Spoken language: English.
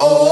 Oh.